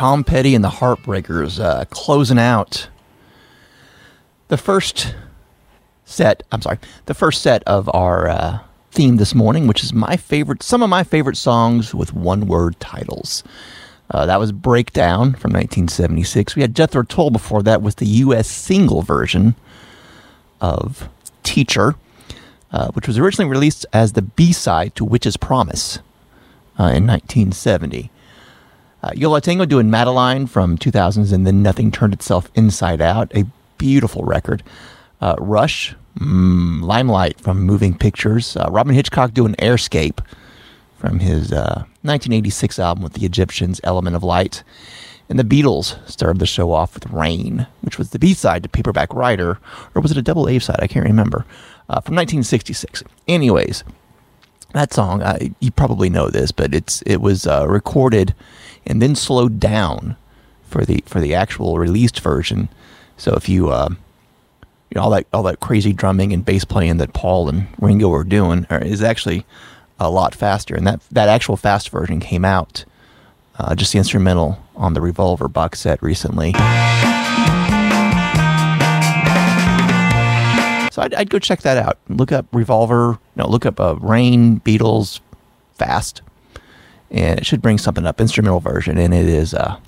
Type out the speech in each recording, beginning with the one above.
Tom Petty and the Heartbreakers uh, closing out the first set. I'm sorry, the first set of our uh, theme this morning, which is my favorite, some of my favorite songs with one word titles. Uh, that was Breakdown from 1976. We had Jethro Tull before that with the U.S. single version of Teacher, uh, which was originally released as the B side to Witch's Promise uh, in 1970. Uh, Yo La Tengo doing Madeline from 2000s and then Nothing Turned Itself Inside Out, a beautiful record. Uh, Rush, mm, Limelight from Moving Pictures. Uh, Robyn Hitchcock doing Airscape from his 1986 uh, album with the Egyptians, Element of Light. And the Beatles started the show off with Rain, which was the B side to Paperback Writer, or was it a double A side? I can't remember. Uh, from 1966. Anyways, that song, you probably know this, but it's it was uh, recorded and then slowed down for the for the actual released version. So if you uh, you know all that all that crazy drumming and bass playing that Paul and Ringo were doing is actually a lot faster, and that that actual fast version came out uh, just the instrumental on the Revolver box set recently. So I'd, I'd go check that out. Look up Revolver. No, look up uh, Rain Beatles Fast, and it should bring something up. Instrumental version, and it is uh,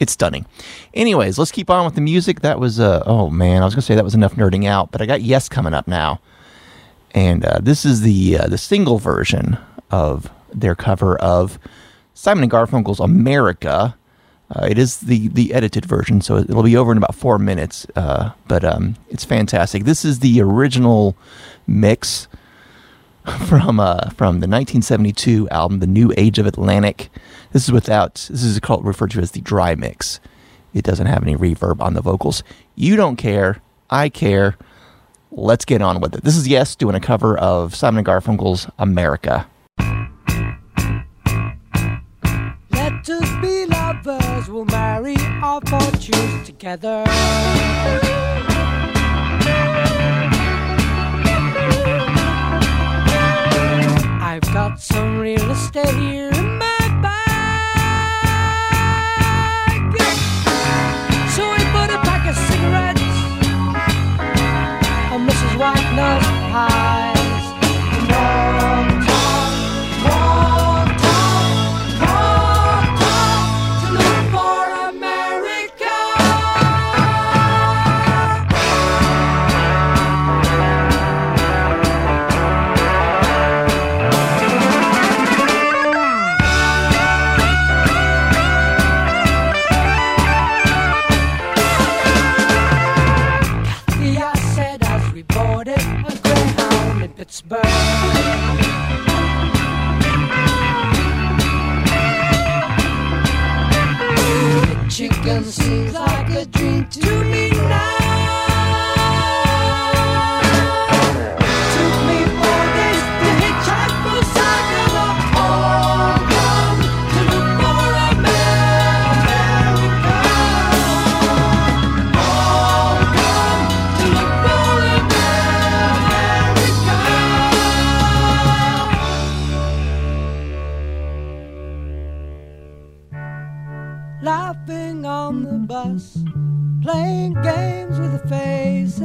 it's stunning. Anyways, let's keep on with the music. That was uh, oh man, I was gonna say that was enough nerding out, but I got Yes coming up now, and uh, this is the uh, the single version of their cover of Simon and Garfunkel's America. Uh, it is the the edited version, so it'll be over in about four minutes. Uh, but um, it's fantastic. This is the original mix from uh, from the 1972 album, The New Age of Atlantic. This is without. This is called referred to as the dry mix. It doesn't have any reverb on the vocals. You don't care. I care. Let's get on with it. This is Yes doing a cover of Simon and Garfunkel's America. Let us be lovers, we'll marry our fortunes together. I've got some real estate here in my bag. So we bought a pack of cigarettes, and Mrs. Wagner's pies. Seems like a dream to me now. Playing games with the faces.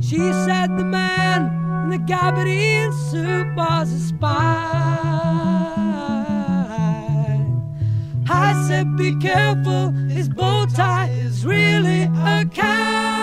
She said the man in the gabardine suit was a spy. I said, Be careful, his bow tie is really a camera.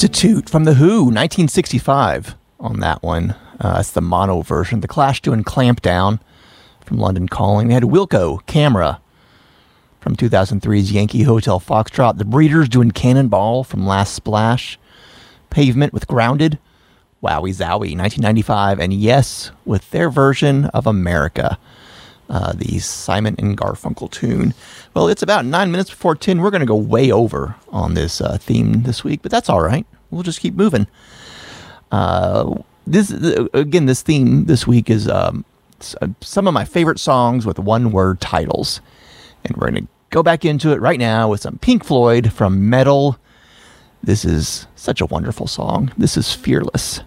Substitute from The Who, 1965, on that one. Uh, that's the mono version. The Clash doing Clampdown from London Calling. They had Wilco, Kamera, from 2003's Yankee Hotel Foxtrot. The Breeders doing Cannonball from Last Splash. Pavement with Grounded. Wowee Zowee, 1995. And Yes, with their version of America, uh, the Simon and Garfunkel tune. Well, it's about nine minutes before 10. We're going to go way over on this uh, theme this week, but that's all right. We'll just keep moving. Uh, this uh, Again, this theme this week is um, uh, some of my favorite songs with one word titles. And we're going to go back into it right now with some Pink Floyd from Meddle. This is such a wonderful song. This is Fearless.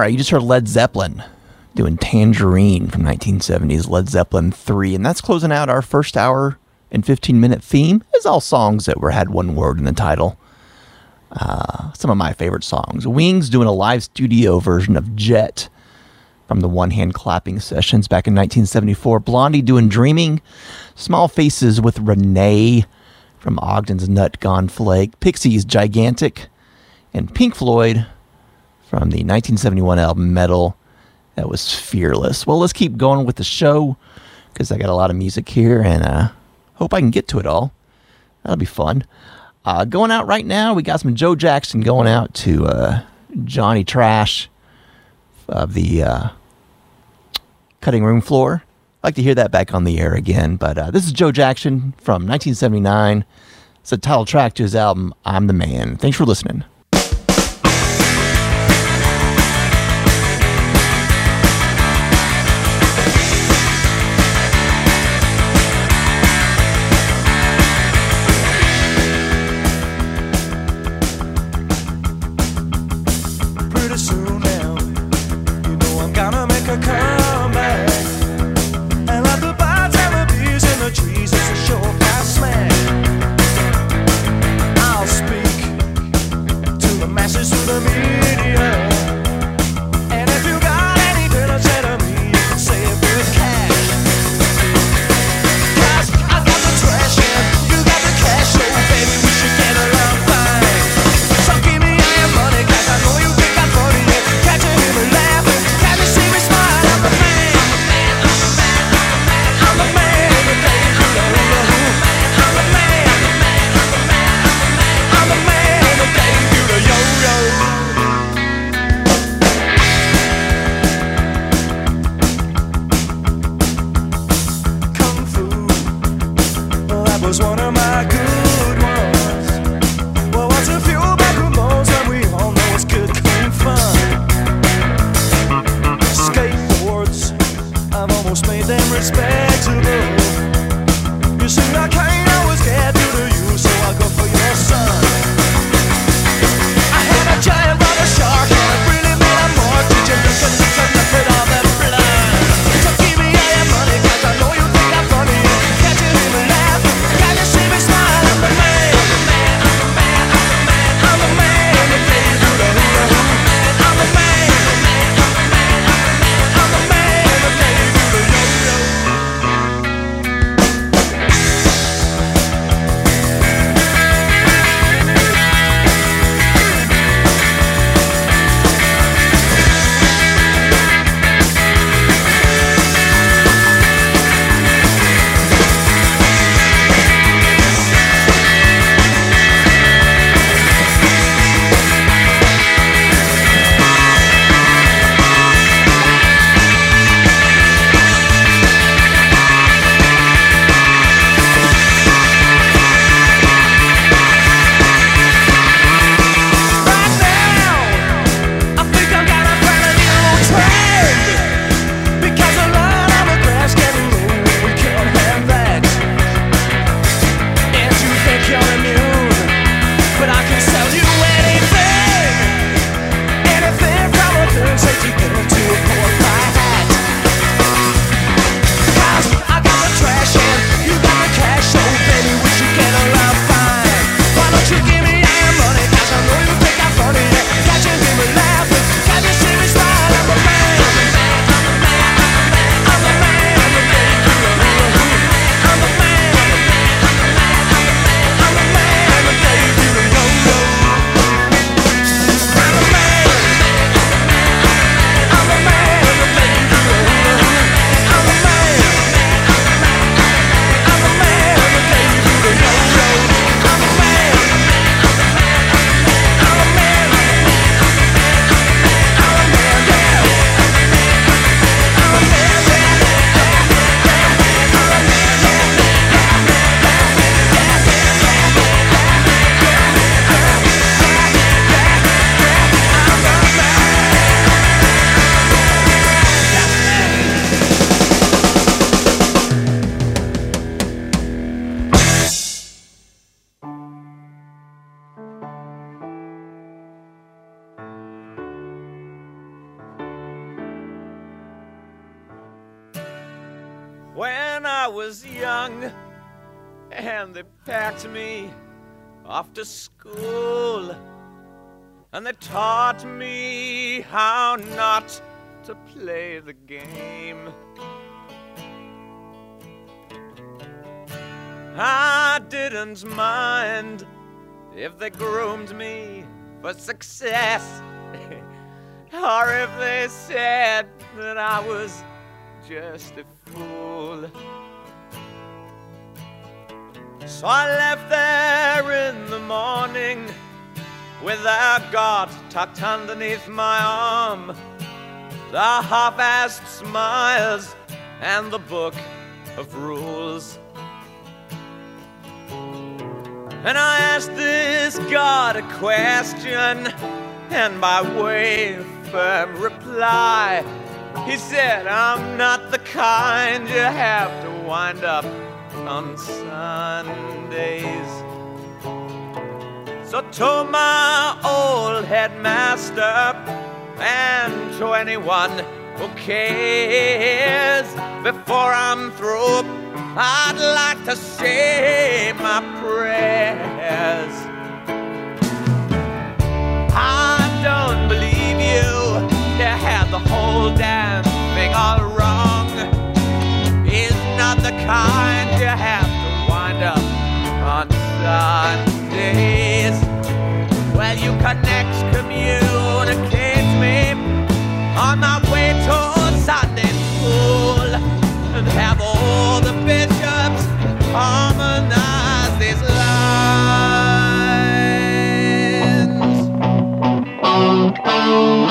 All right, you just heard Led Zeppelin doing Tangerine from 1970s, Led Zeppelin 3. And that's closing out our first hour and 15 minute theme. It's all songs that were had one word in the title. Uh, some of my favorite songs. Wings doing a live studio version of Jet from the one hand clapping sessions back in 1974. Blondie doing Dreaming. Small Faces with Rene from Ogden's Nut Gone Flake. Pixies Gigantic. And Pink Floyd from the 1971 album Meddle. That was fearless. Well, let's keep going with the show because I got a lot of music here and uh, hope I can get to it all. That'll be fun. Uh, going out right now, we got some Joe Jackson going out to uh, Johnny Trash of the uh, cutting room floor. I'd like to hear that back on the air again. But uh, this is Joe Jackson from 1979. It's a title track to his album I'm the Man. Thanks for listening. said that I was just a fool. So I left there in the morning with that God tucked underneath my arm, the half assed smiles, and the book of rules. And I asked this God a question, and by way firm reply. He said, I'm not the kind you have to wind up on Sundays. So to my old headmaster and to anyone who cares, before I'm through, I'd like to say my prayers. I don't believe you. You had the whole damn thing all wrong. is not the kind you have to wind up on Sundays. Well, you connect, communicate me on my Oh.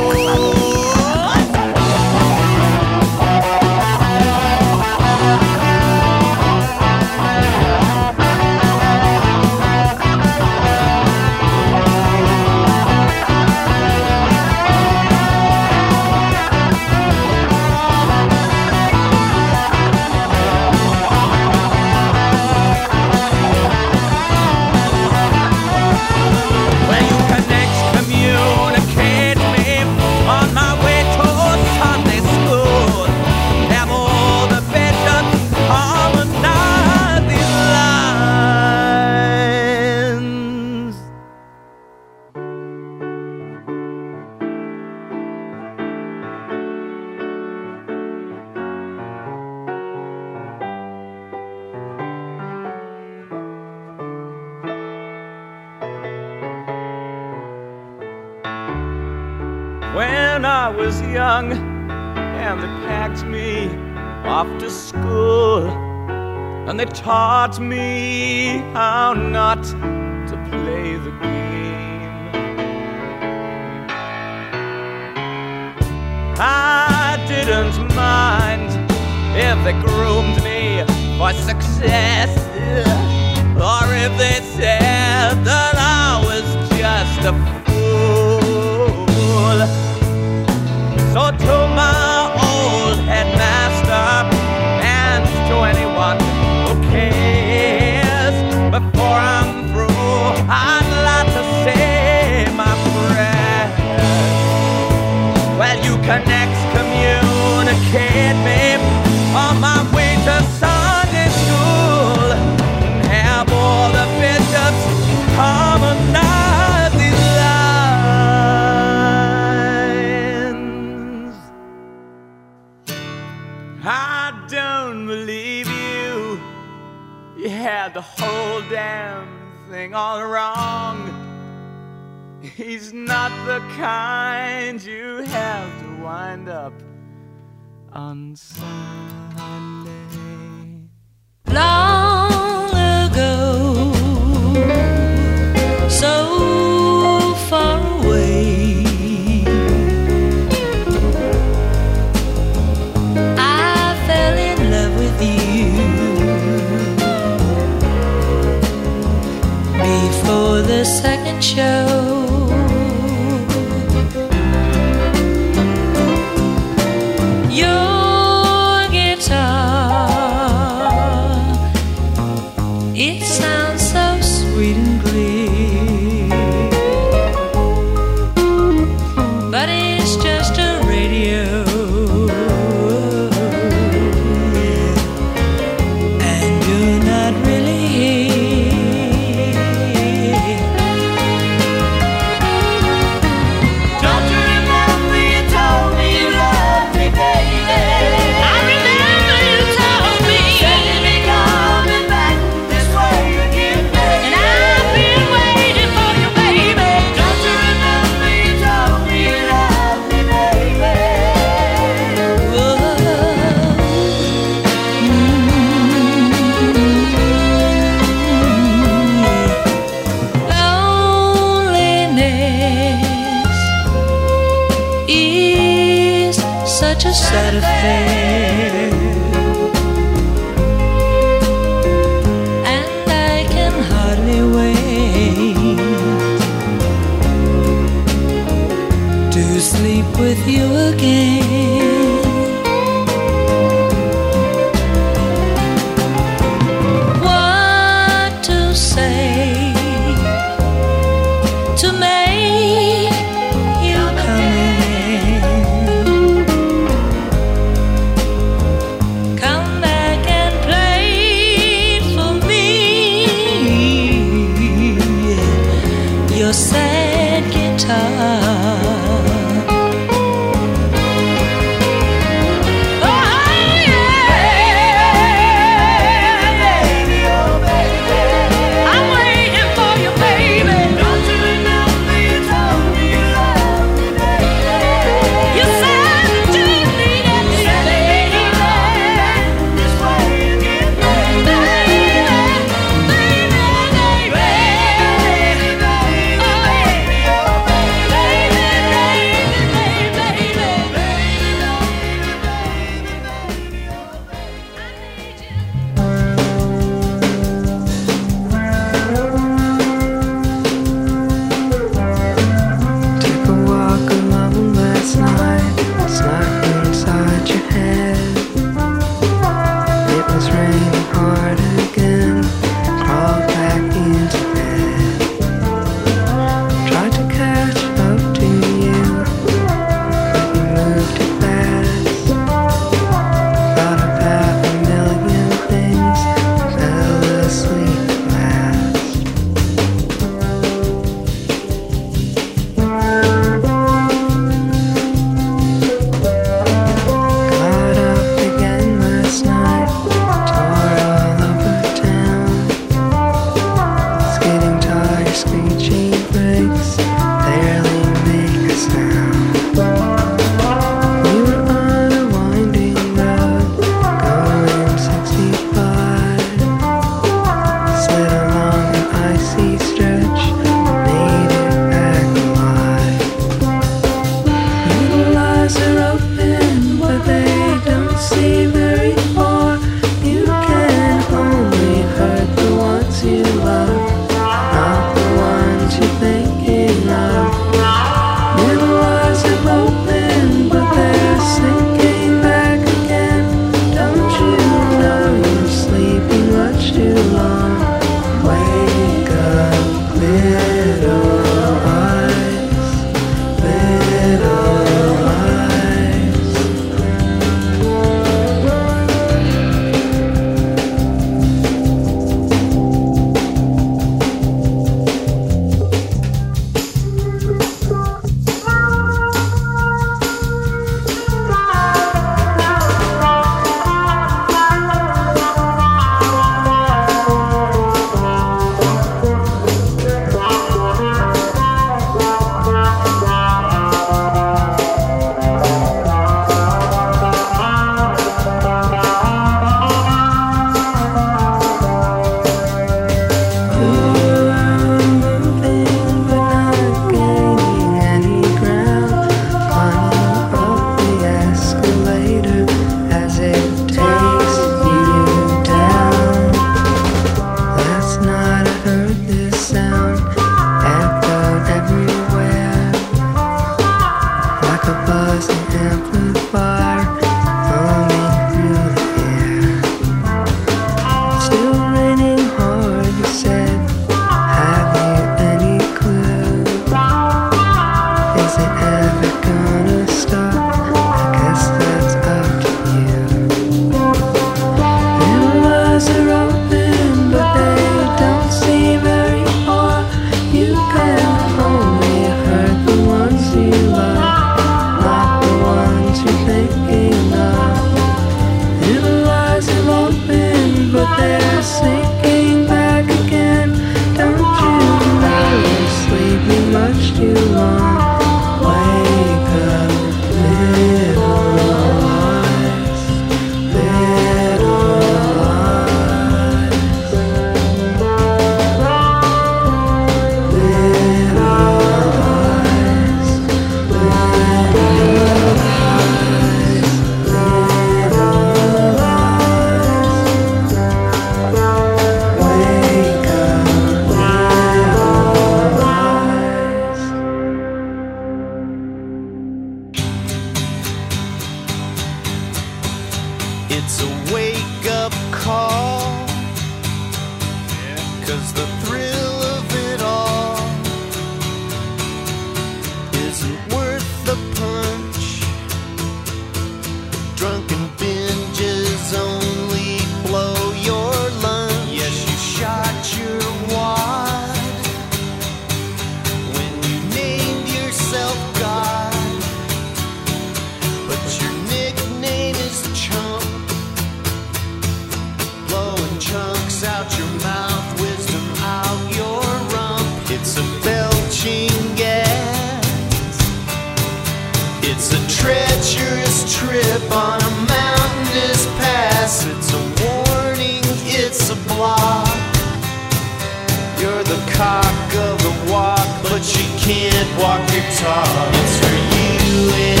But you can't walk your talk. It's for you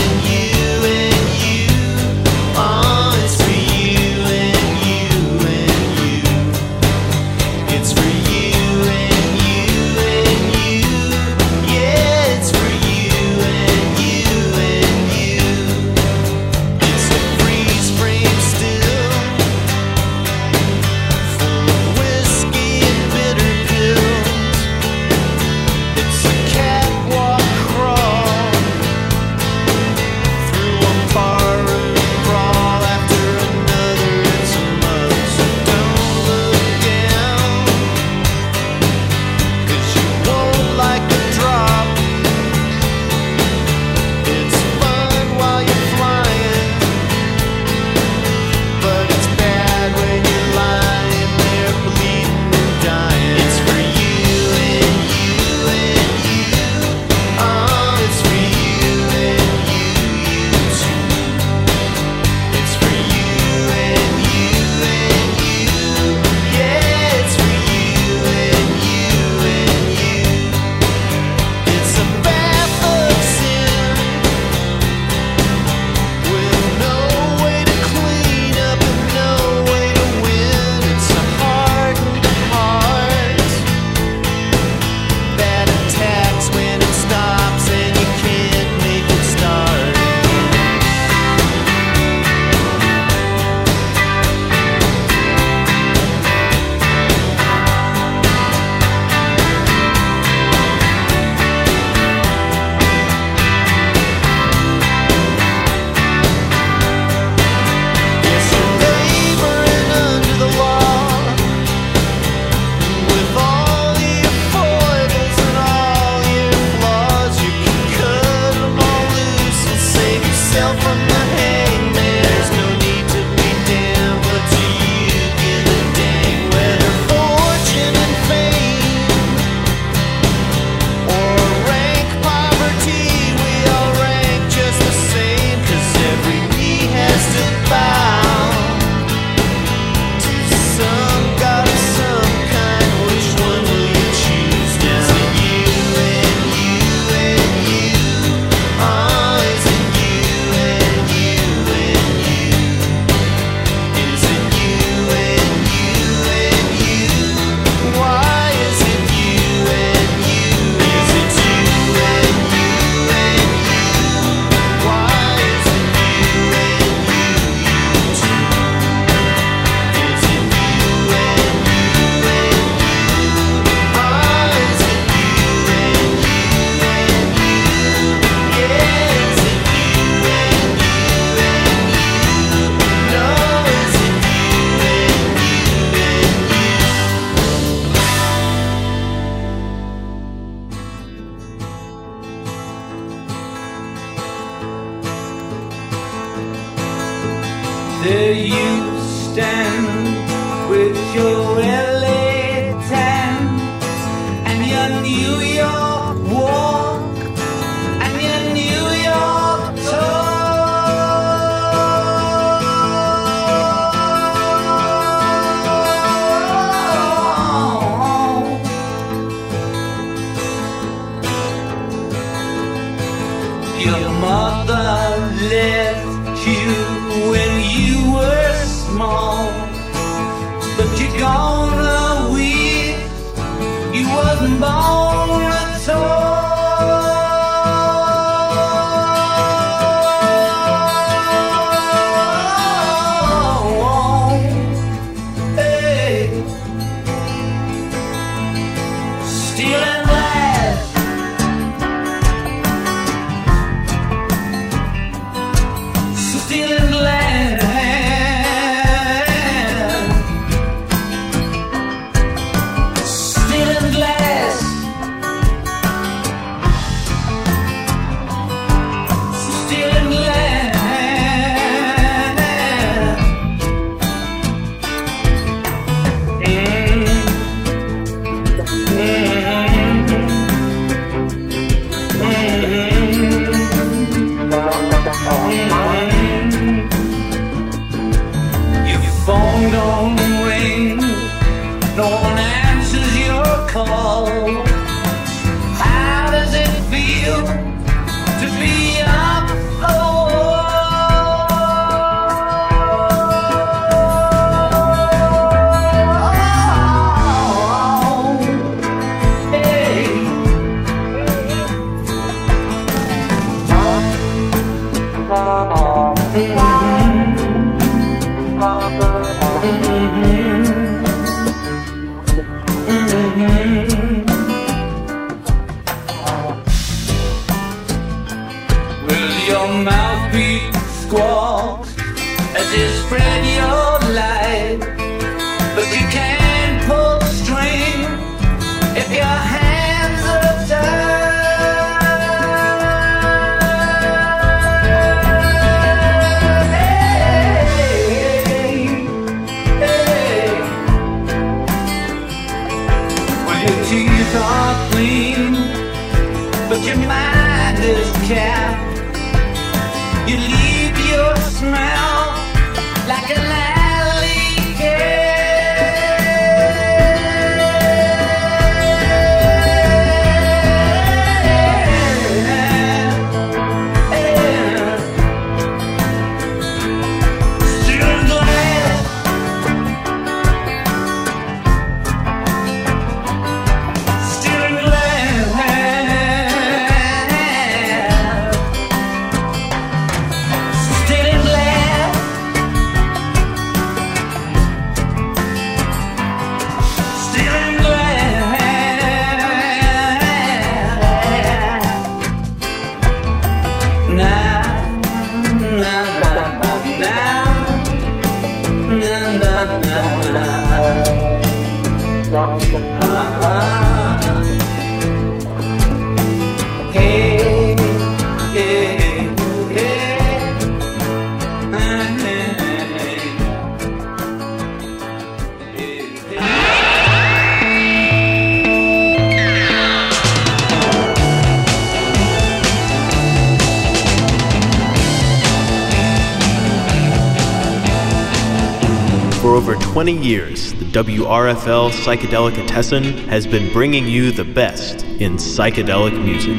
WRFL Psychedelicatessen has been bringing you the best in psychedelic music.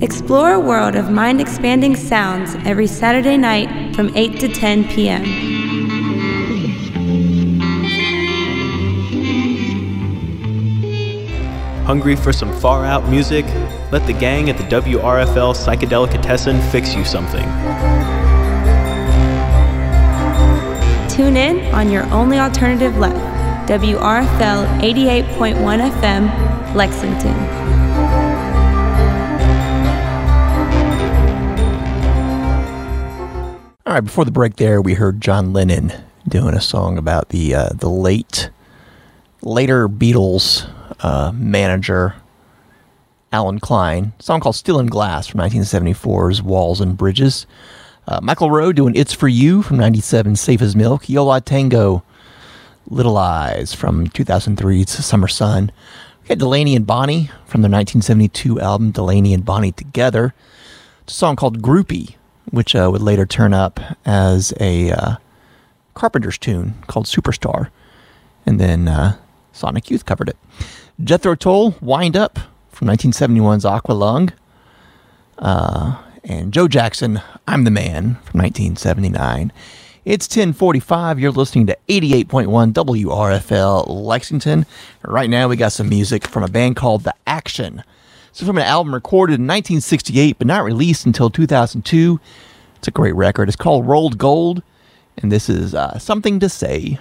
Explore a world of mind expanding sounds every Saturday night from 8 to 10 p.m. Hungry for some far out music? Let the gang at the WRFL Psychedelicatessen fix you something. Tune in on your only alternative left, WRFL 88.1 FM, Lexington. All right, before the break, there we heard John Lennon doing a song about the uh, the late, later Beatles uh, manager Allen Klein. Song called "Steel and Glass" from 1974's "Walls and Bridges." Uh, Michael Rowe doing It's For You from 97, Safe as Milk. Yo La Tengo, Little Eyes from 2003, It's Summer Sun. We had Delaney and Bonnie from their 1972 album, Delaney and Bonnie Together. It's a song called Groupie, which uh, would later turn up as a uh, Carpenter's tune called Superstar. And then uh, Sonic Youth covered it. Jethro Tull, Wind Up from 1971's Aqualung. Uh, and Joe Jackson, I'm the Man from 1979. It's 1045. You're listening to 88.1 WRFL Lexington. Right now, we got some music from a band called The Action. So, from an album recorded in 1968 but not released until 2002. It's a great record. It's called Rolled Gold, and this is uh, Something to Say.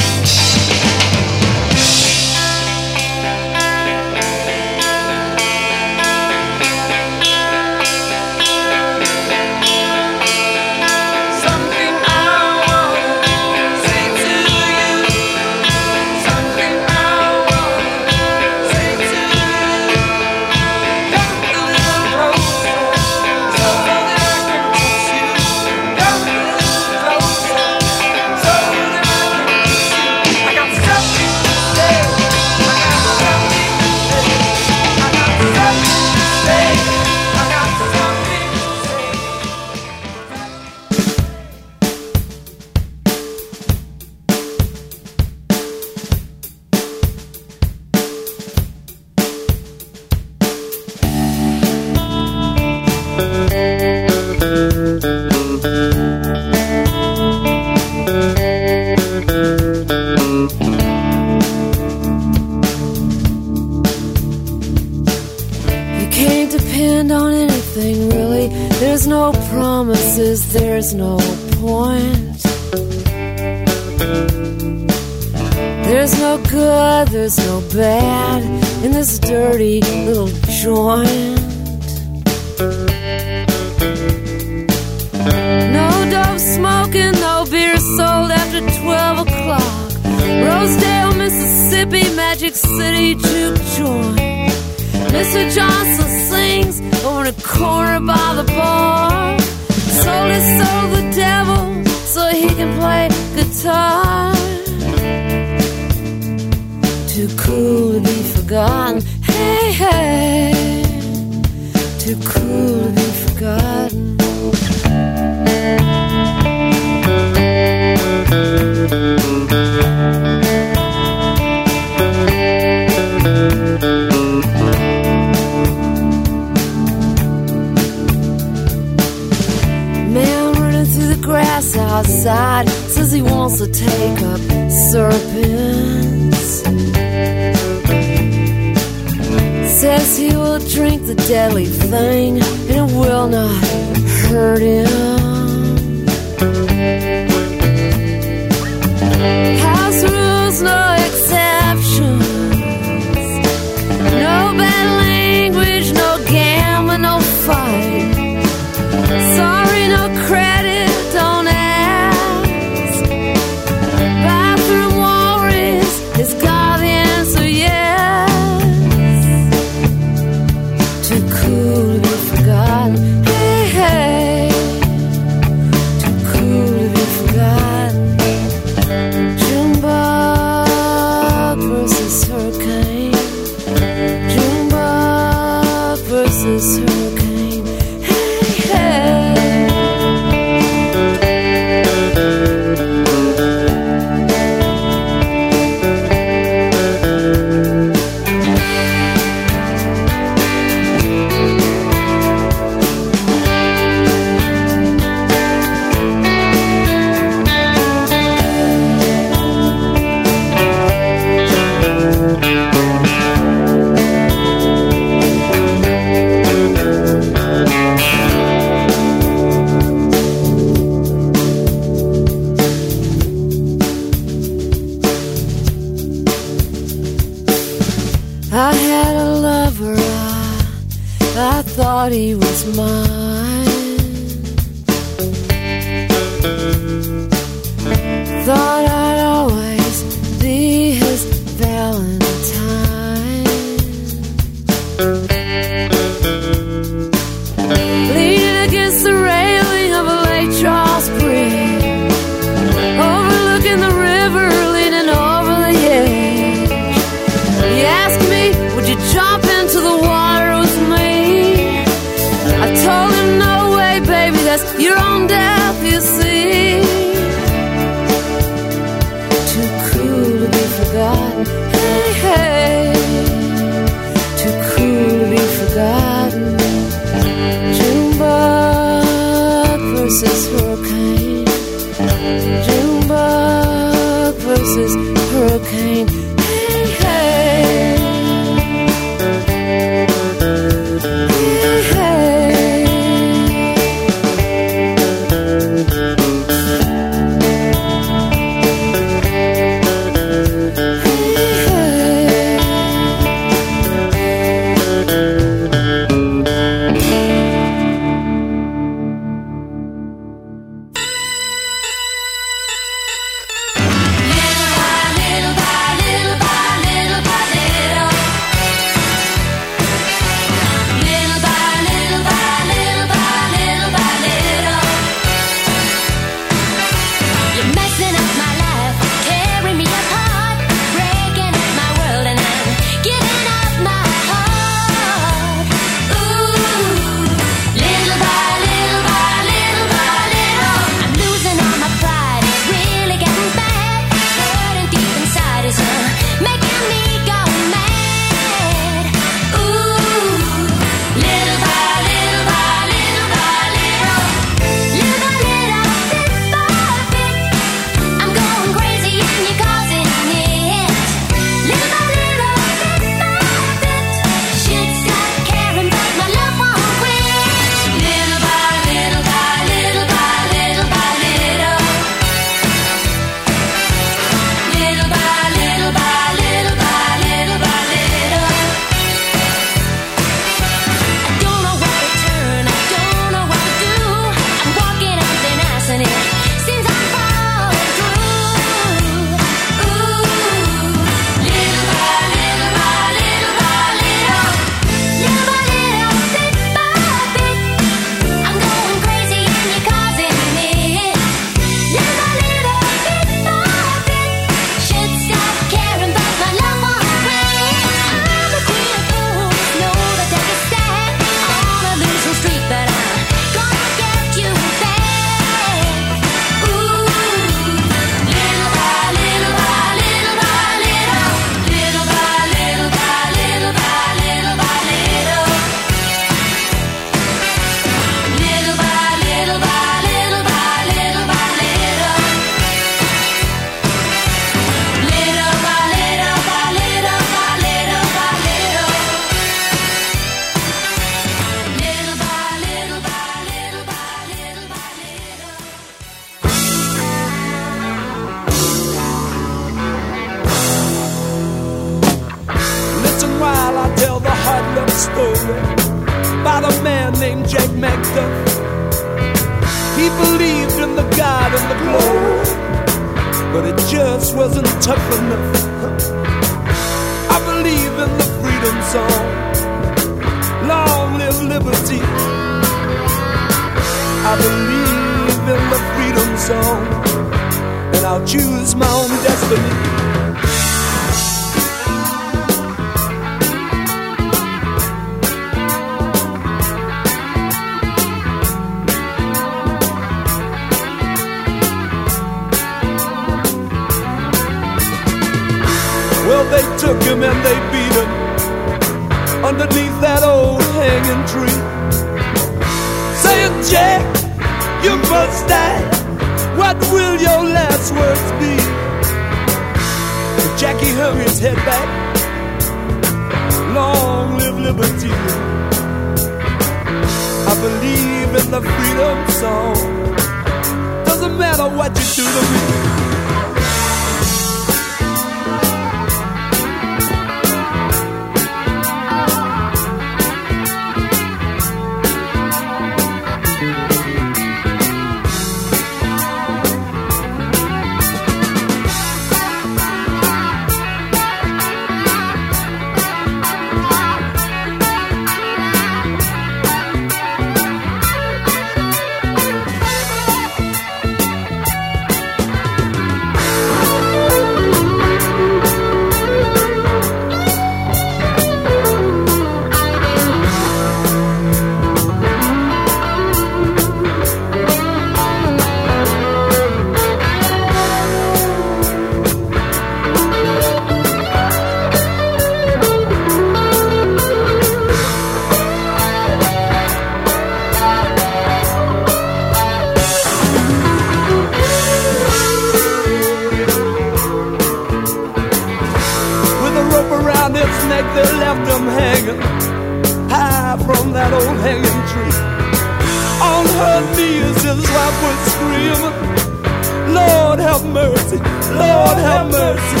mercy, Lord have mercy.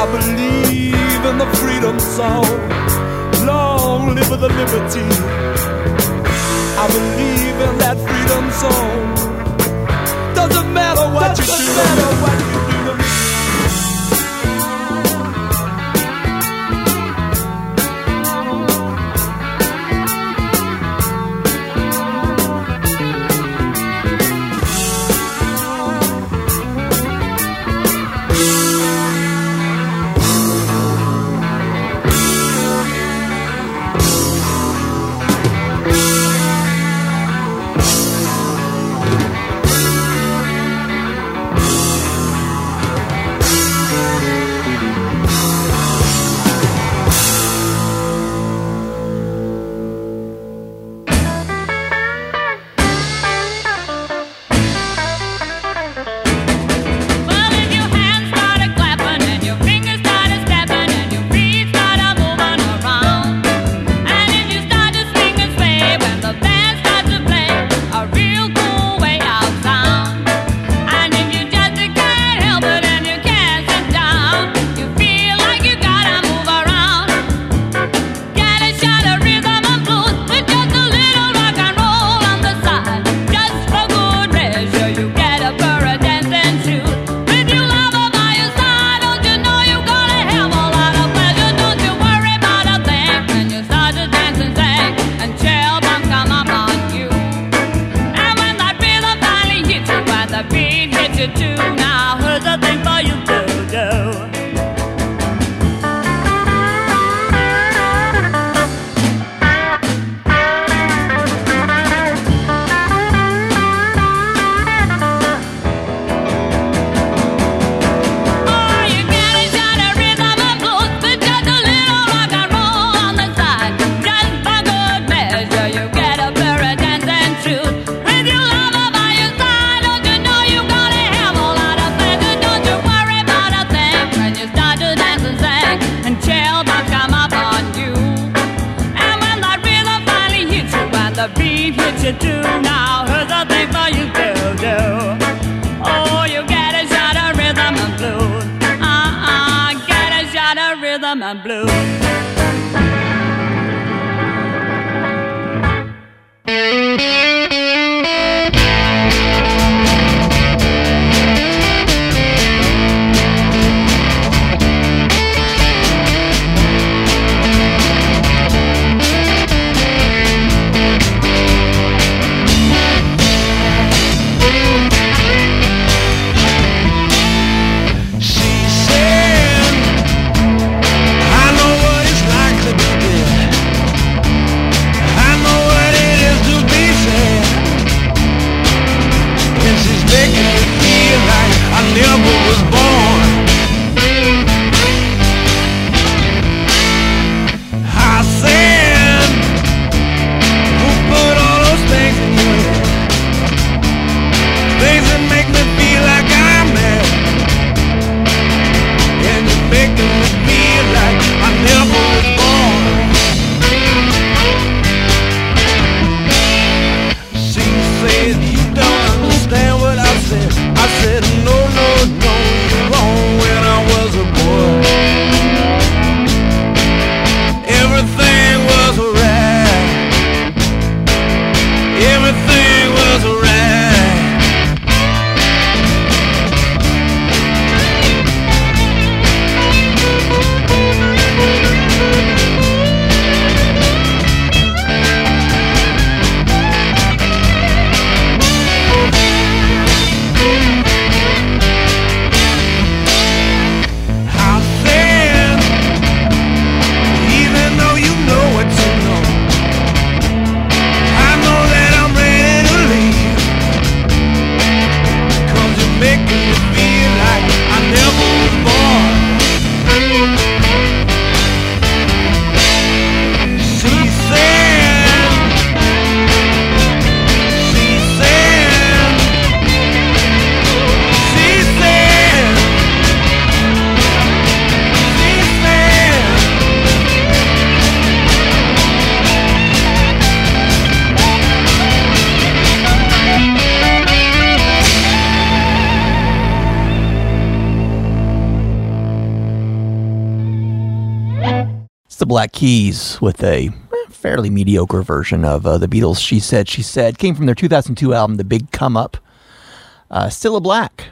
I believe in the freedom song. Long live the liberty. I believe in that freedom song. Doesn't matter what Doesn't you do. Matter what you do Keys with a eh, fairly mediocre version of uh, the Beatles' She Said, She Said. Came from their 2002 album, The Big Come Up. Uh, Cilla Black,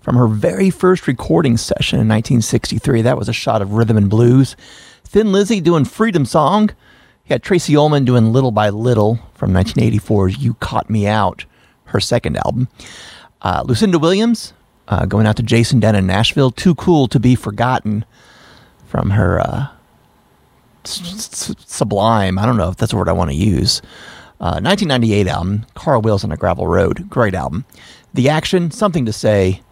from her very first recording session in 1963. That was a shot of rhythm and blues. Thin Lizzy doing Freedom Song. You got Tracey Ullman doing Little by Little from 1984's You Caught Me Out, her second album. Uh, Lucinda Williams uh, going out to Jason down in Nashville. Too Cool to Be Forgotten from her uh, Sublime. I don't know if that's a word I want to use. Uh, 1998 album, Car Wheels on a Gravel Road. Great album. The Action, Something to Say,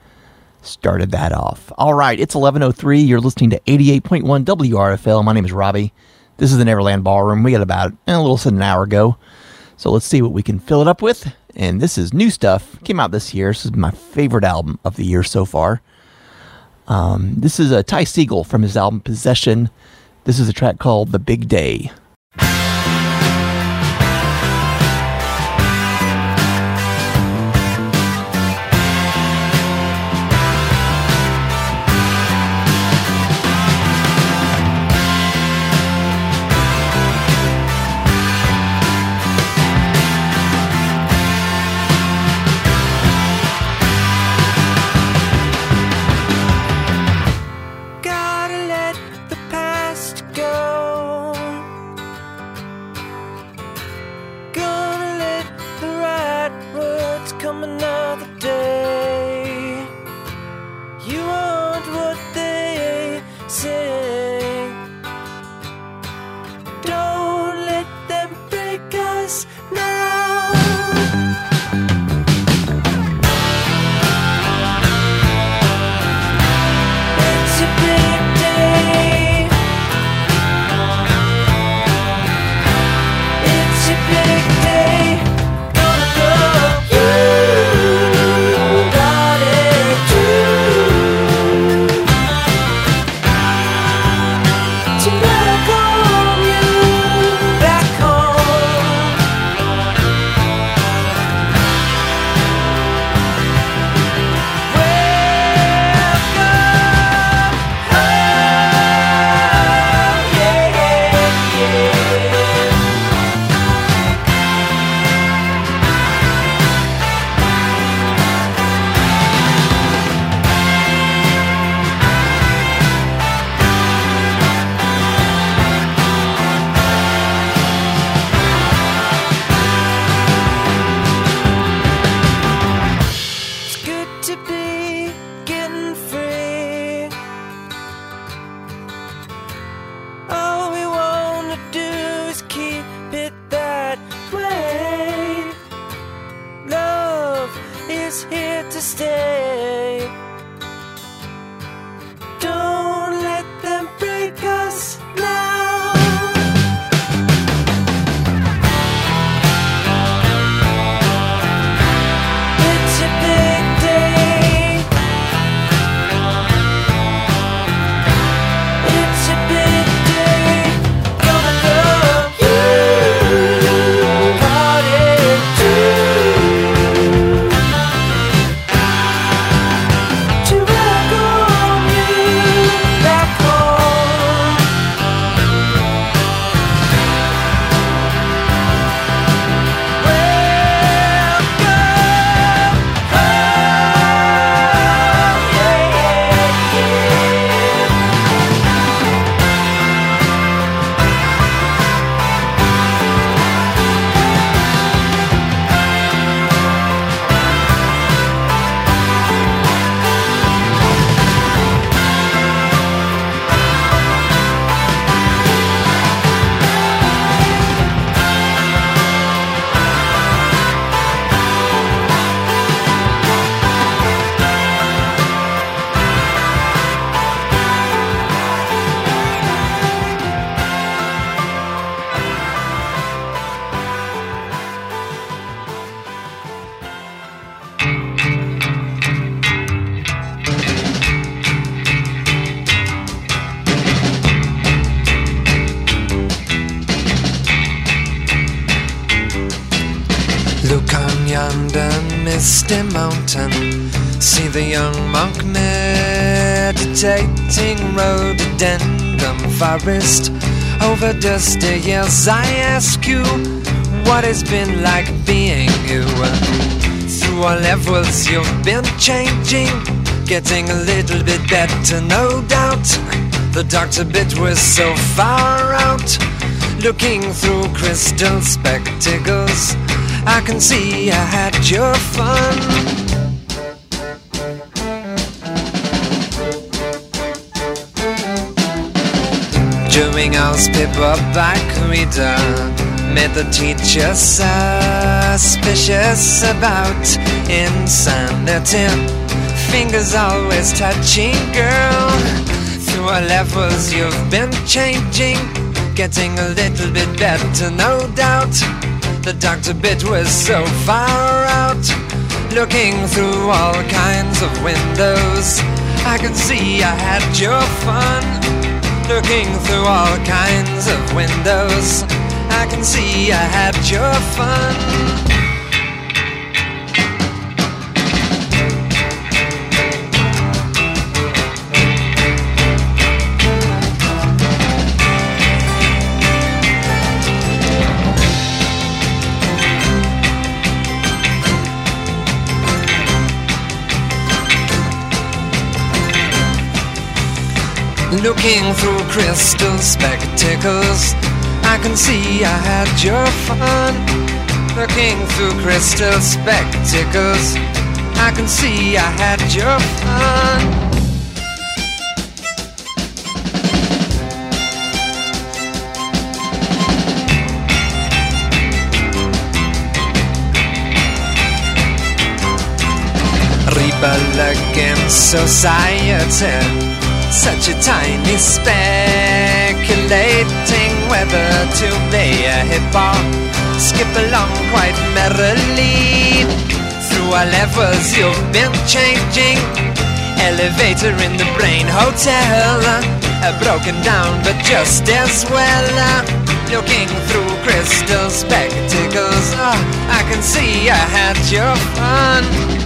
started that off. All right, it's 11:03. You're listening to 88.1 WRFL. My name is Robbie. This is the Neverland Ballroom. We got about eh, a little than an hour ago. So let's see what we can fill it up with. And this is new stuff. Came out this year. This is my favorite album of the year so far. Um, this is a Ty Segall from his album Possession. This is a track called The Big Day. Dusty years, I ask you what it's been like being you. Through all levels, you've been changing, getting a little bit better, no doubt. The doctor bit was so far out, looking through crystal spectacles. I can see I had your fun. During paper back reader Made the teacher suspicious about insanity. Fingers always touching, girl. Through our levels you've been changing. Getting a little bit better, no doubt. The doctor bit was so far out. Looking through all kinds of windows. I could see I had your fun Looking through all kinds of windows, I can see I had your fun. Looking through crystal spectacles, I can see I had your fun. Looking through crystal spectacles, I can see I had your fun. Rebel against society such a tiny speculating whether to play a hip hop, skip along quite merrily. Through our levels, you've been changing. Elevator in the brain hotel, uh, broken down, but just as well. Looking through crystal spectacles, uh, I can see I had your fun.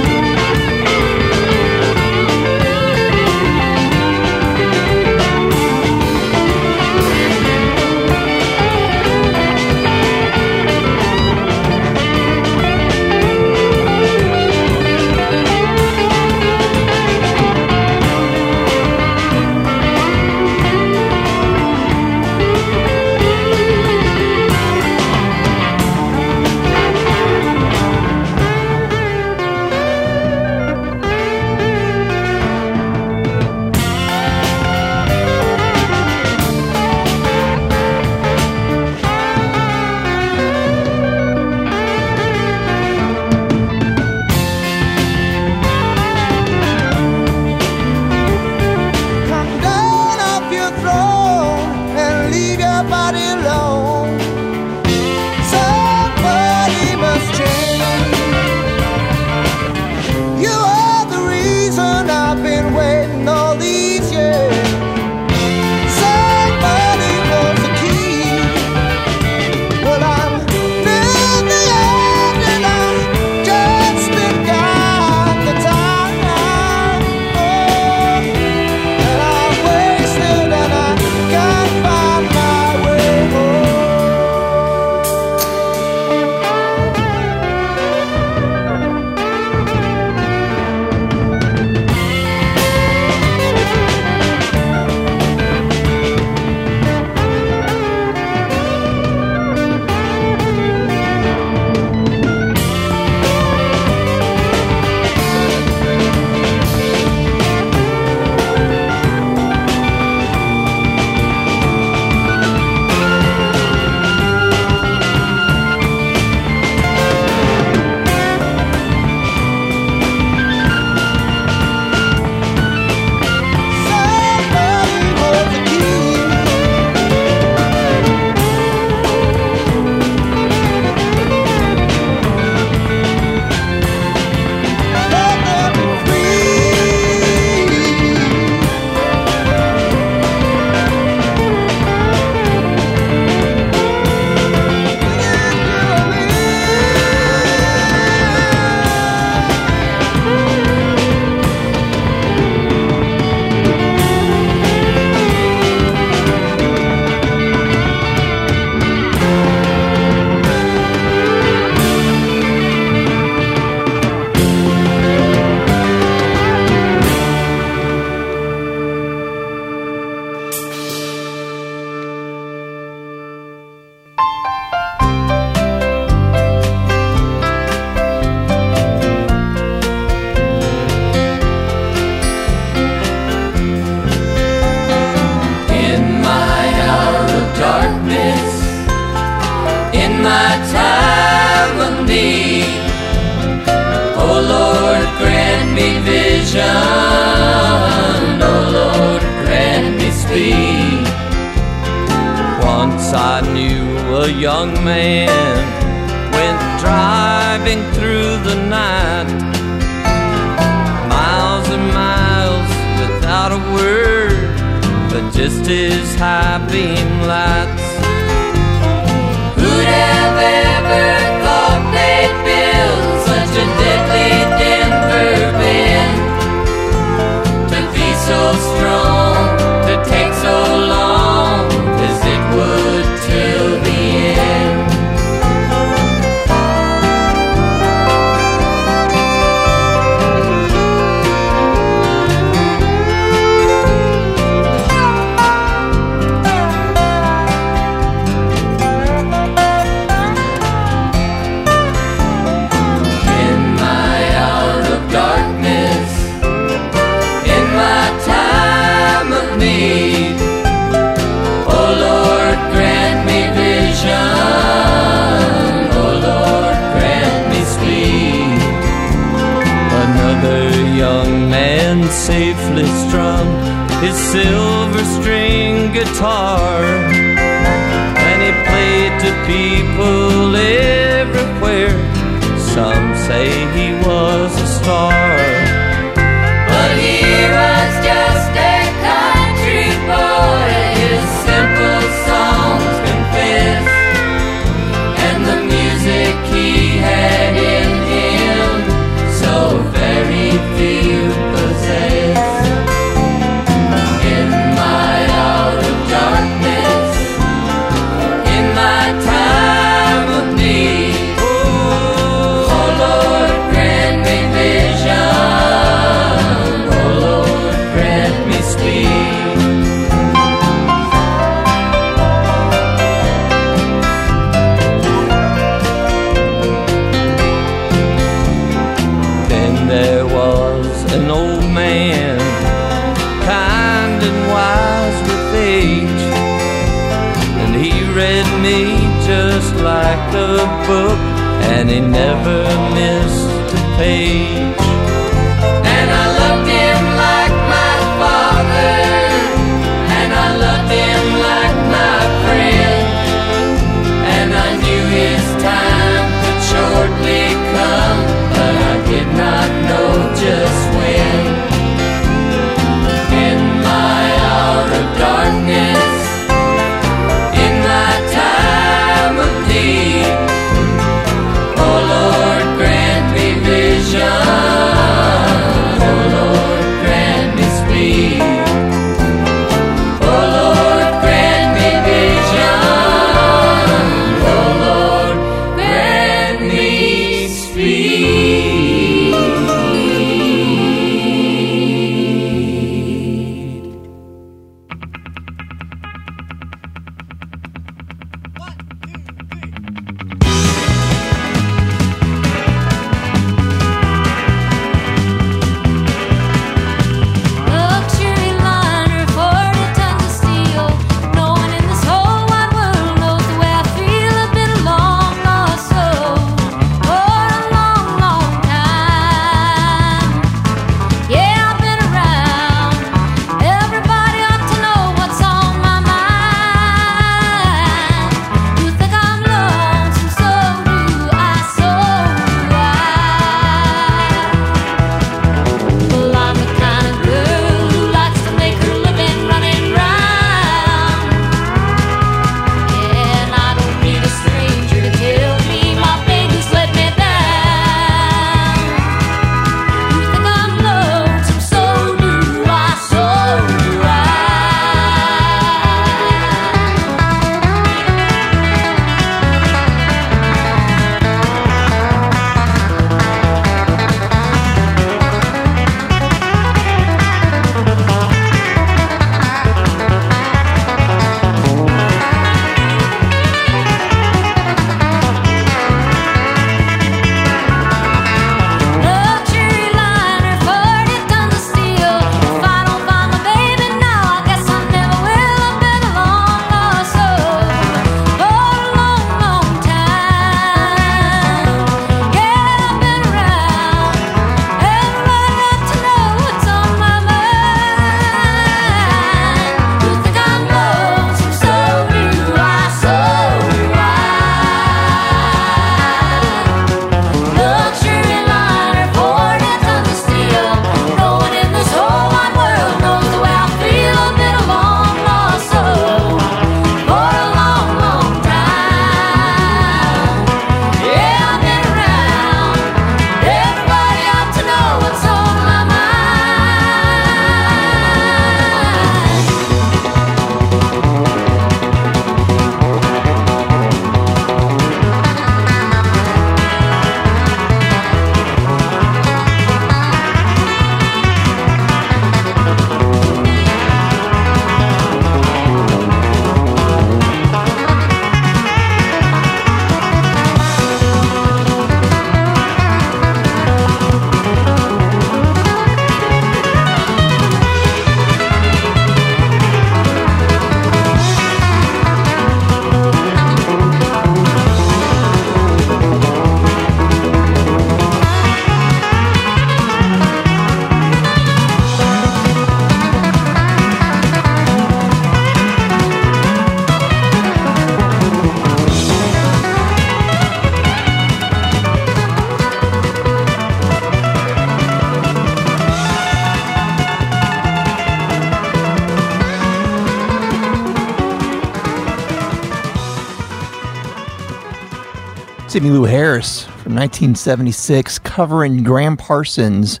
It's Emmylou Harris from 1976 covering Gram Parsons'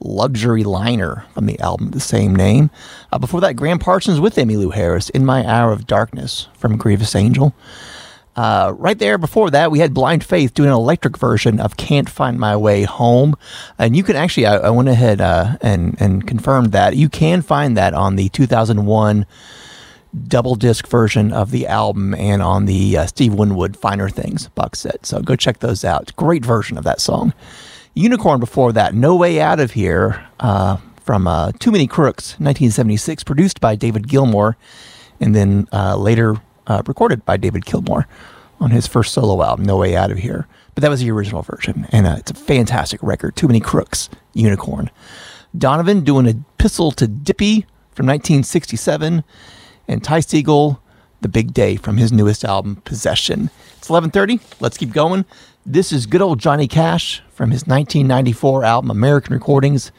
Luxury Liner from the album of the same name. Uh, before that, Gram Parsons with Emmylou Harris in My Hour of Darkness from Grievous Angel. Uh, right there before that, we had Blind Faith doing an electric version of Can't Find My Way Home. And you can actually, I, I went ahead uh, and, and confirmed that. You can find that on the 2001 double disc version of the album and on the uh, Steve Winwood Finer Things box set. So go check those out. Great version of that song. Unicorn before that, No Way Out of Here uh, from uh, Too Many Crooks, 1976, produced by David Gilmour and then uh, later uh, recorded by David Gilmour on his first solo album, No Way Out of Here. But that was the original version, and uh, it's a fantastic record. Too Many Crooks, Unicorn. Donovan doing a Pistol to Dippy from 1967, and Ty Segall, The Big Day from his newest album, Possession. It's 11:30. Let's keep going. This is good old Johnny Cash from his 1994 album, American Recordings.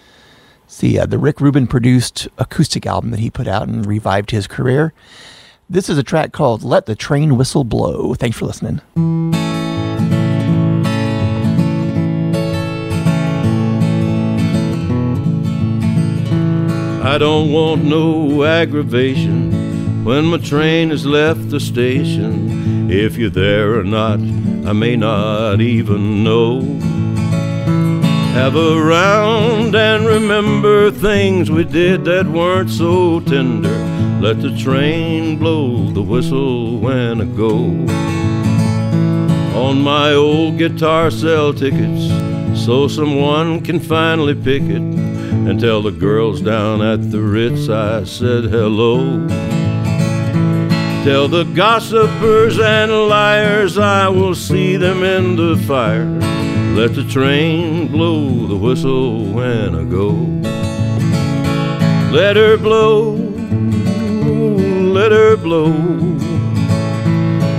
See, uh, the Rick Rubin produced acoustic album that he put out and revived his career. This is a track called Let the Train Whistle Blow. Thanks for listening. I don't want no aggravation when my train has left the station. If you're there or not, I may not even know. Have a round and remember things we did that weren't so tender. Let the train blow the whistle when I go. On my old guitar, sell tickets so someone can finally pick it and tell the girls down at the Ritz I said hello. Tell the gossipers and liars I will see them in the fire. Let the train blow the whistle when I go. Let her blow, let her blow.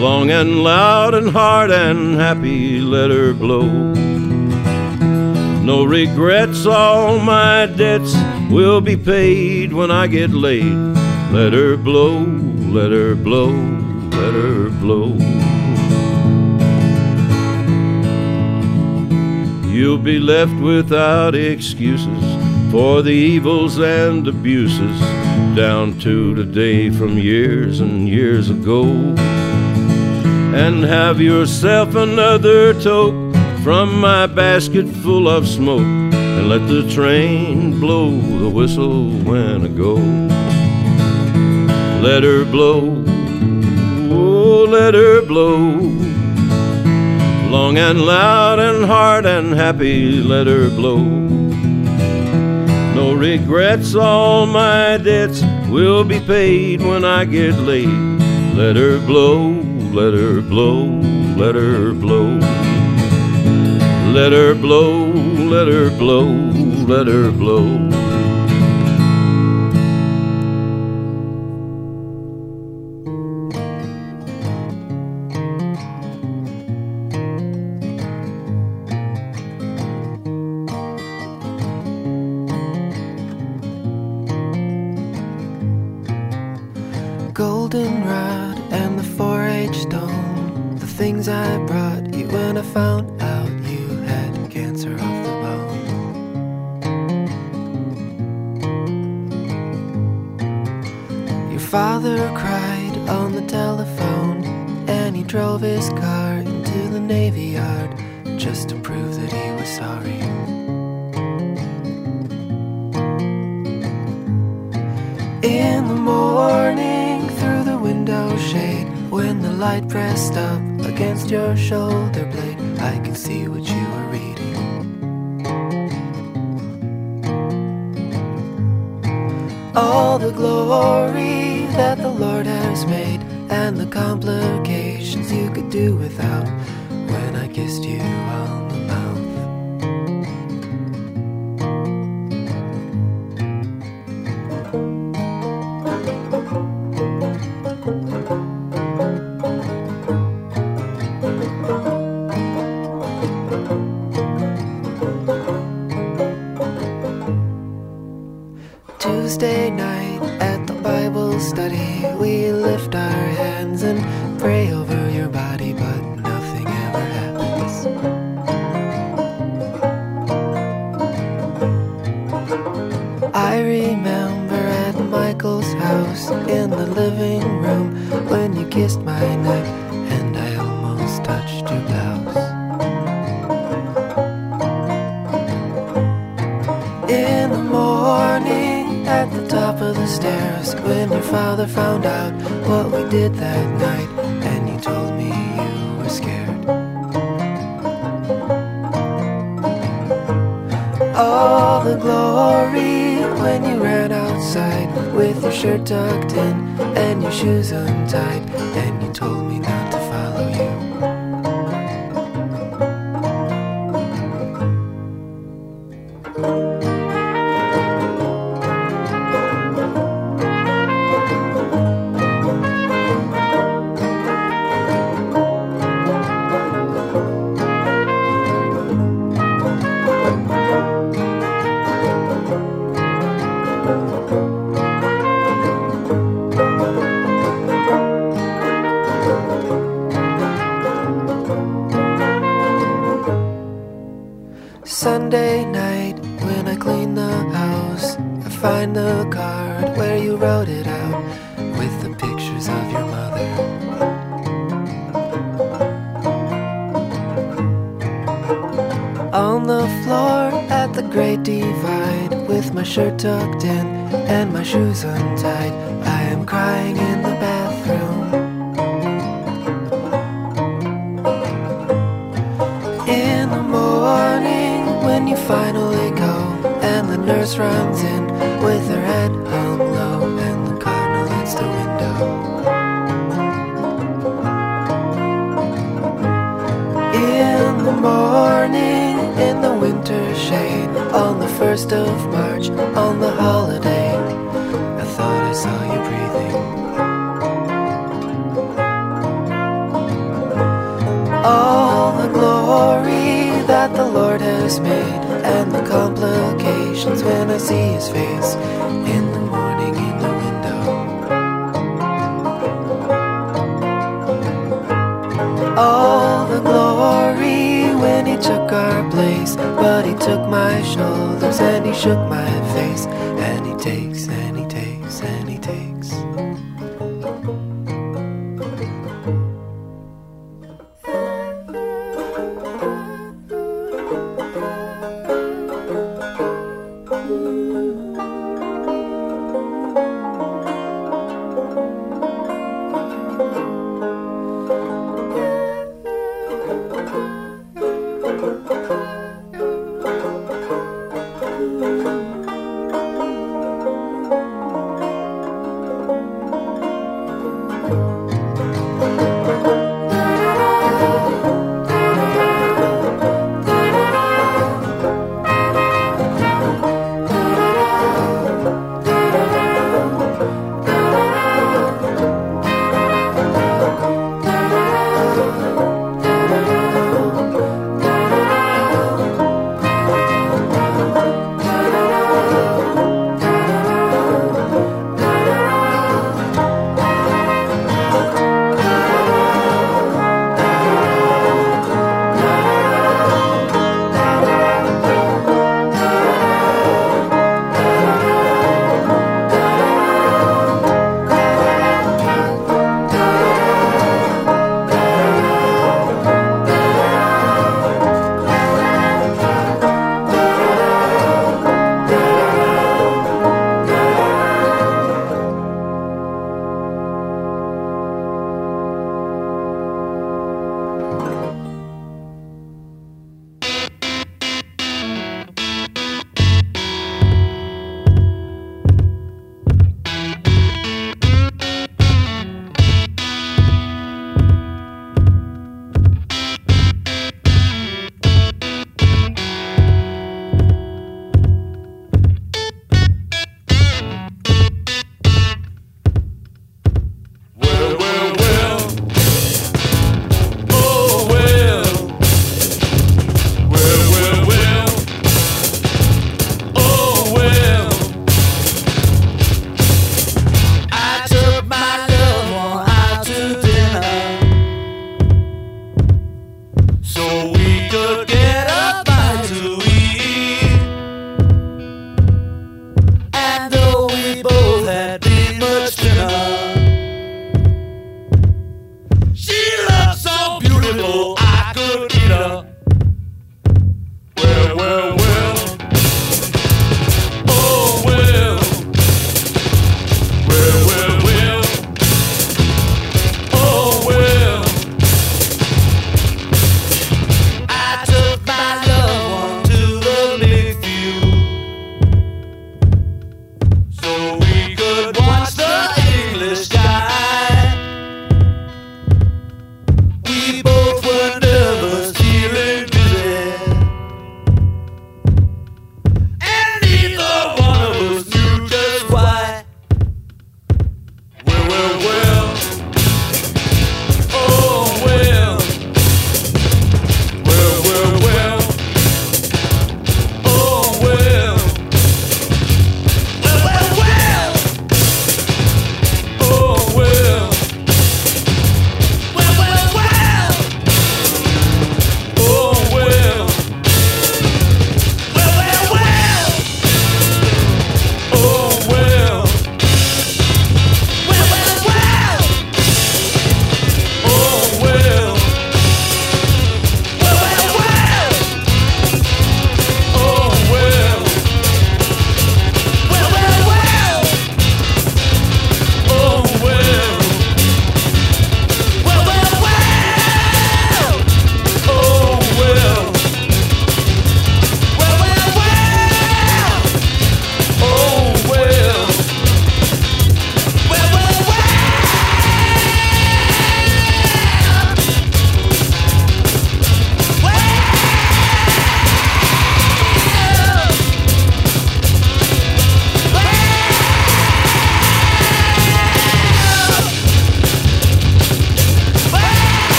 Long and loud and hard and happy, let her blow. No regrets, all my debts will be paid when I get laid. Let her blow, let her blow, let her blow. You'll be left without excuses for the evils and abuses down to today from years and years ago. And have yourself another toke from my basket full of smoke and let the train blow the whistle when I go. Let her blow, oh, let her blow. Long and loud and hard and happy, let her blow. No regrets, all my debts will be paid when I get laid. Let her blow, let her blow, let her blow. Let her blow, let her blow, let her blow.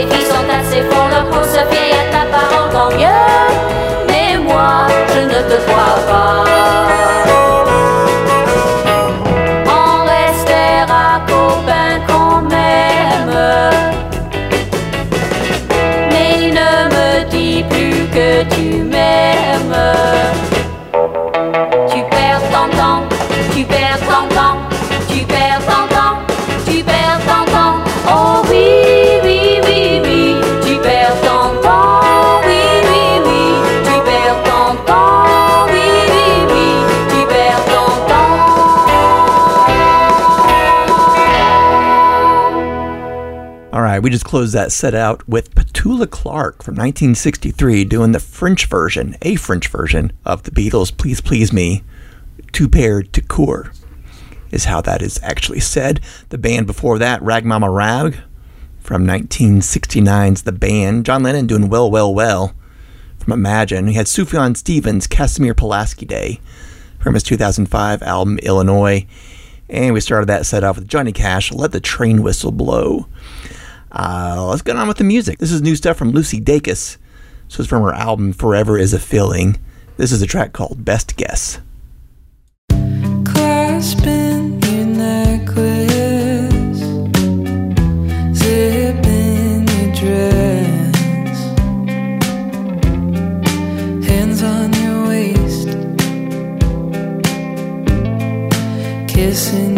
et qui sont assez forts pour se fier à we just closed that set out with Petula Clark from 1963 doing the French version, a French version of the Beatles' Please Please Me, Two Pair to Cour, is how that is actually said. The band before that, Rag Mama Rag from 1969's The Band. John Lennon doing Well, Well, Well from Imagine. He had Sufjan Stevens, Casimir Pulaski Day from his 2005 album Illinois. And we started that set off with Johnny Cash, Let the Train Whistle Blow. Uh, let's get on with the music. This is new stuff from Lucy Dacus. So it's from her album Forever is a Feeling. This is a track called Best Guess. Clasping your necklace, zipping your dress, hands on your waist, kissing.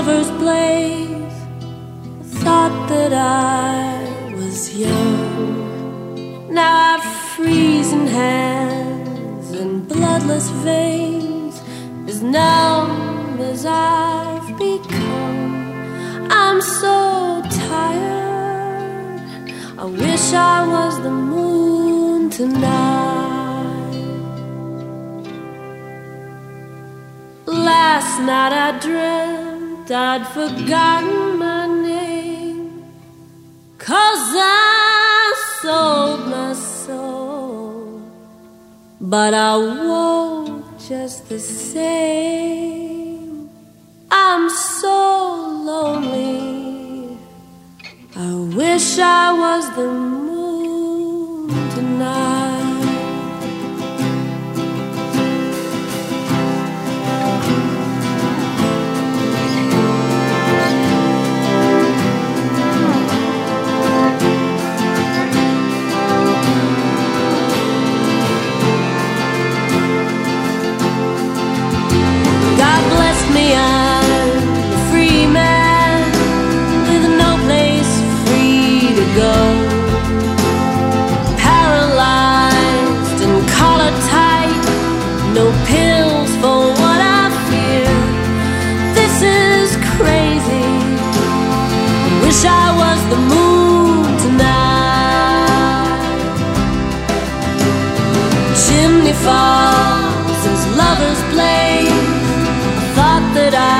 lovers I'd forgotten my name. Cause I sold my soul. But I won't just the same. I'm so lonely. I wish I was the moon tonight. falls as lovers play. I thought that I.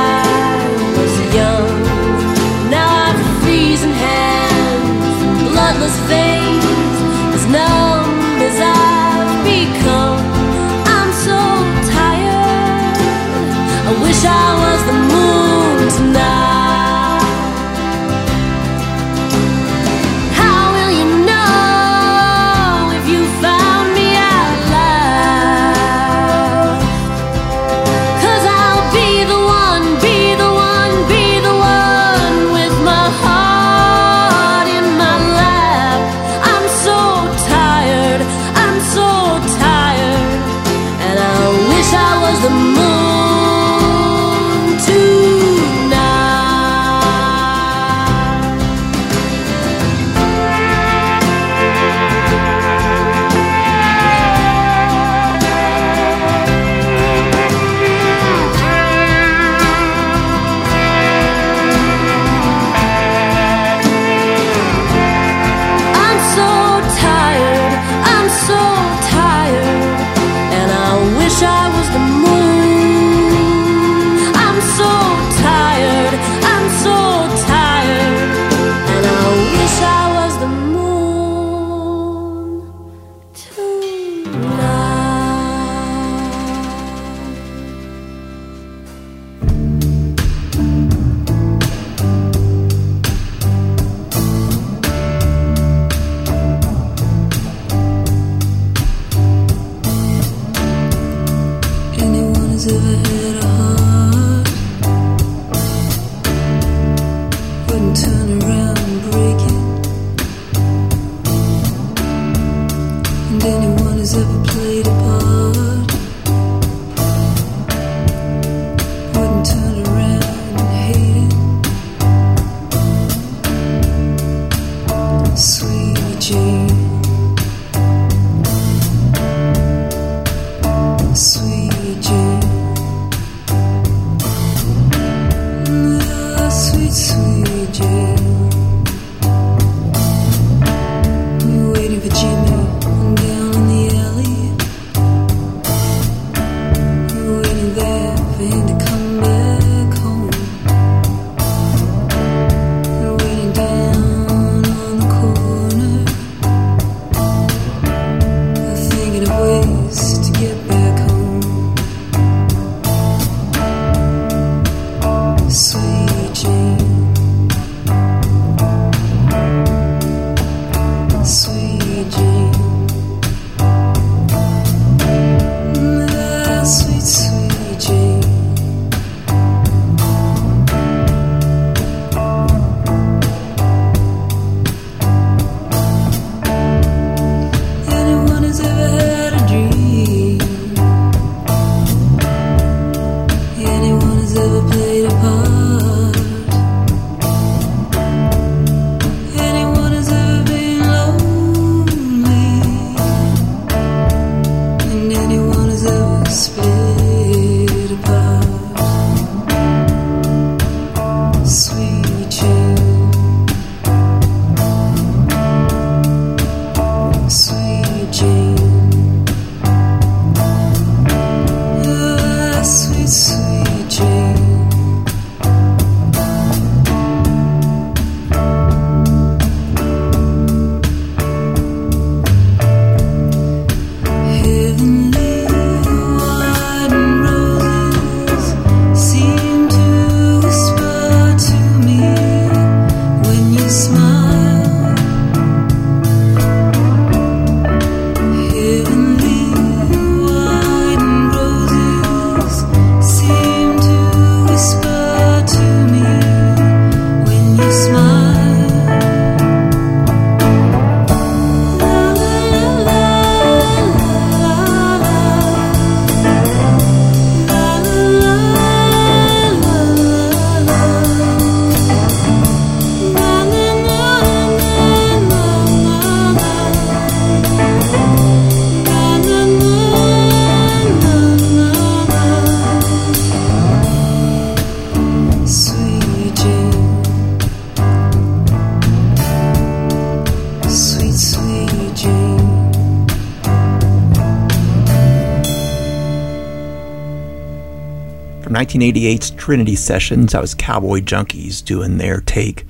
1988's Trinity Sessions, that was Cowboy Junkies doing their take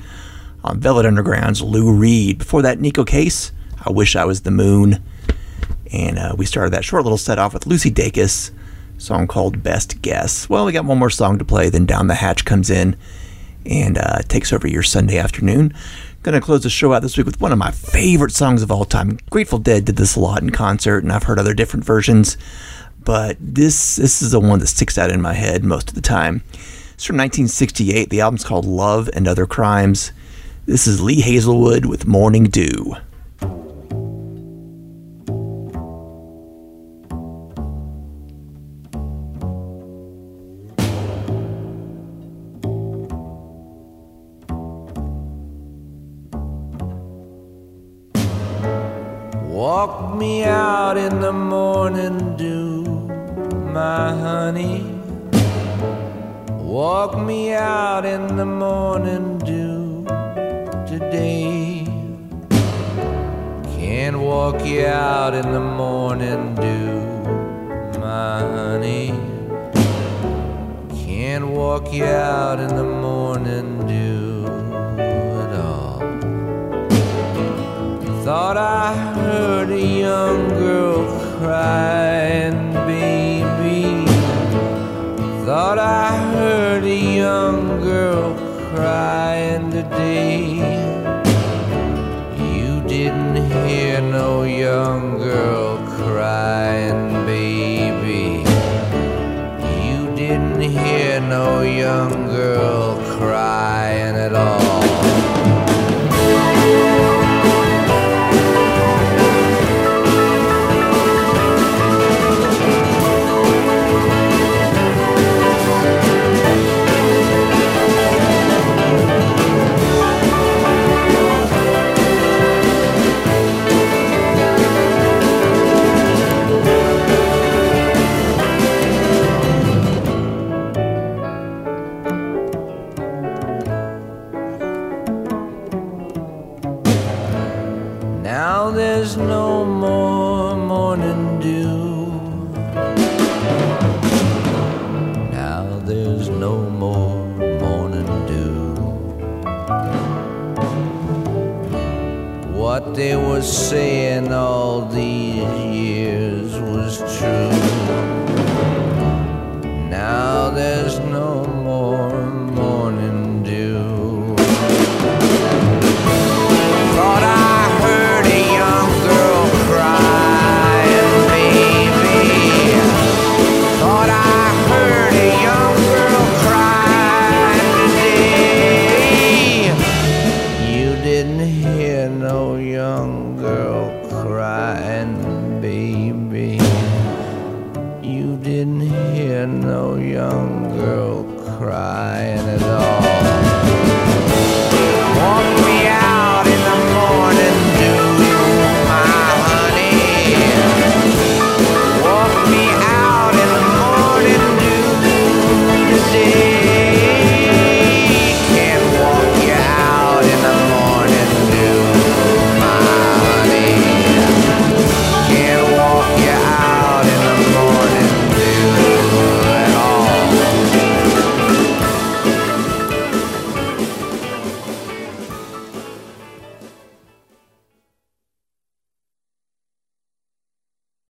on Velvet Underground's Lou Reed. Before that, Neko Case, I Wish I Was the Moon. And uh, we started that short little set off with Lucy Dacus, song called Best Guess. Well, we got one more song to play, then Down the Hatch comes in and uh, takes over your Sunday afternoon. Gonna close the show out this week with one of my favorite songs of all time. Grateful Dead did this a lot in concert, and I've heard other different versions, but this this is the one that sticks out in my head most of the time. It's from 1968. The album's called Love and Other Crimes. This is Lee Hazlewood with Morning Dew.